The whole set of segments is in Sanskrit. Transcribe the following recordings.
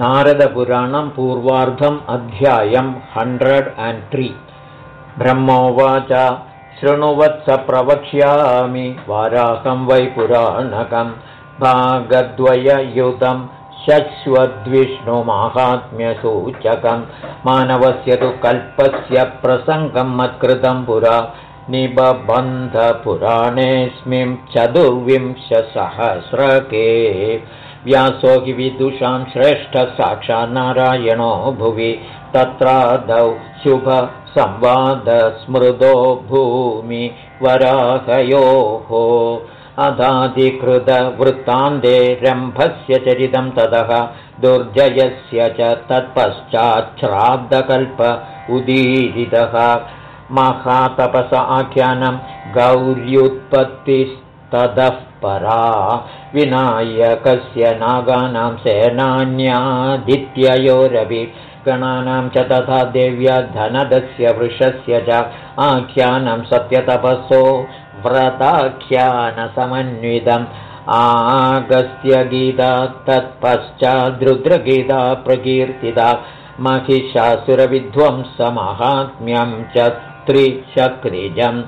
नारदपुराणं पूर्वार्धम् अध्यायं हण्ड्रेड् अण्ड् त्रि ब्रह्मोवाच शृणुवत्स प्रवक्ष्यामि वाराहं वै पुराणकं भागद्वययुतं शश्वद्विष्णुमाहात्म्यसूचकं मानवस्य तु कल्पस्य प्रसङ्गं मत्कृतं पुरा निबबन्धपुराणेऽस्मिन् चतुर्विंशसहस्रके व्यासो हि विदुषां श्रेष्ठसाक्षान्नारायणो भुवि तत्रादौ शुभसंवादस्मृदो भूमि वराहयोः। अधाधिकृतवृत्तान्ते रम्भस्य चरितं ततः दुर्जयस्य च तत्पश्चाच्छ्राद्धकल्प उदीरितः। महातपस आख्यानं गौर्युत्पत्तिस्ततः परा विनायकस्य नागानां सेनान्यादित्ययोरपि गणानां च तथा देव्या धनदस्य वृषस्य च आख्यानं सत्यतपसो व्रताख्यानसमन्वितम्। आगस्त्यगीता तत्पश्चाद्रुद्रगीता प्रकीर्तिता महिषासुरविध्वंसमाहात्म्यं च त्रिचक्रिजम्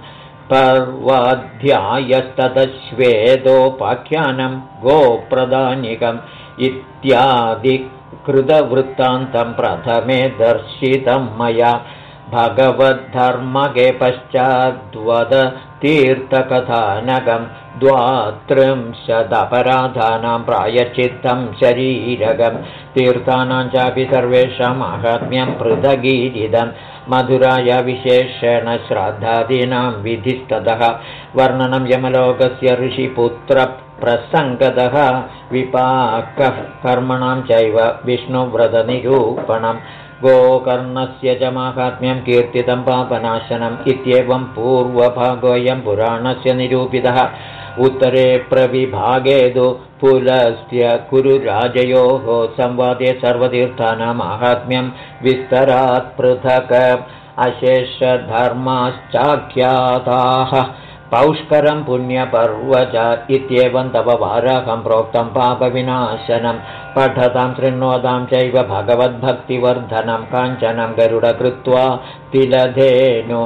पर्वाध्यायस्ततश्वेदोपाख्यानं गोप्रदानिकम् इत्यादिकृतवृत्तान्तं प्रथमे दर्शितं मया भगवद्धर्मके पश्चाद्वद तीर्थकथानकं द्वात्रिंशदपराधानां प्रायचित्तं शरीरगं तीर्थानां चापि सर्वेषां माहात्म्यं पृथगीरिदं मधुराय विशेषेण श्राद्धादीनां विधिस्ततः वर्णनं यमलोकस्य ऋषिपुत्रप्रसङ्गतः विपाकः कर्मणां चैव विष्णुव्रतनिरूपणम् गोकर्णस्य च माहात्म्यं कीर्तितं पापनाशनम् इत्येवं पूर्वभागोऽयं पुराणस्य निरूपितः। उत्तरे प्रविभागे तु पुलस्य कुरुराजयोः संवादे सर्वतीर्थानां माहात्म्यं विस्तरात् पृथक्। अशेषधर्माश्चाख्याताः। पौष्करं पुण्यपर्वच इत्येवं तव वाराहं प्रोक्तं पापविनाशनं पठतां शृण्वतां चैव भगवद्भक्तिवर्धनं काञ्चनं गरुडकृत्वा तिलधेनु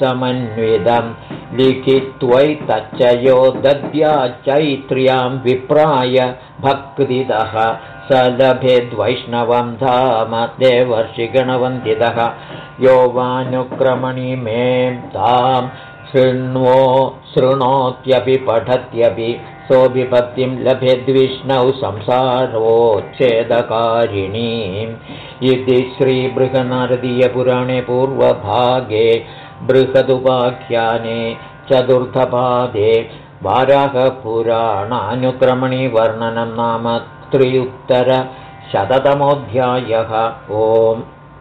समन्वितं लिखित्वैतच्च यो दद्या चैत्र्यां विप्राय भक्तिदः स लभेद्वैष्णवं धाम देवर्षिगणवन्दितः यो वानुक्रमणि मे ताम् शृण्वो शृणोत्यपि पठत्यपि सोऽभिभक्तिं लभेद्विष्णौ संसारोच्छेदकारिणीम् इति श्रीबृहनारदीयपुराणे पूर्वभागे बृहदुपाख्याने चतुर्थपादे वाराहपुराणानुक्रमणि वर्णनं नाम त्रियुत्तरशततमोऽध्यायः ओम्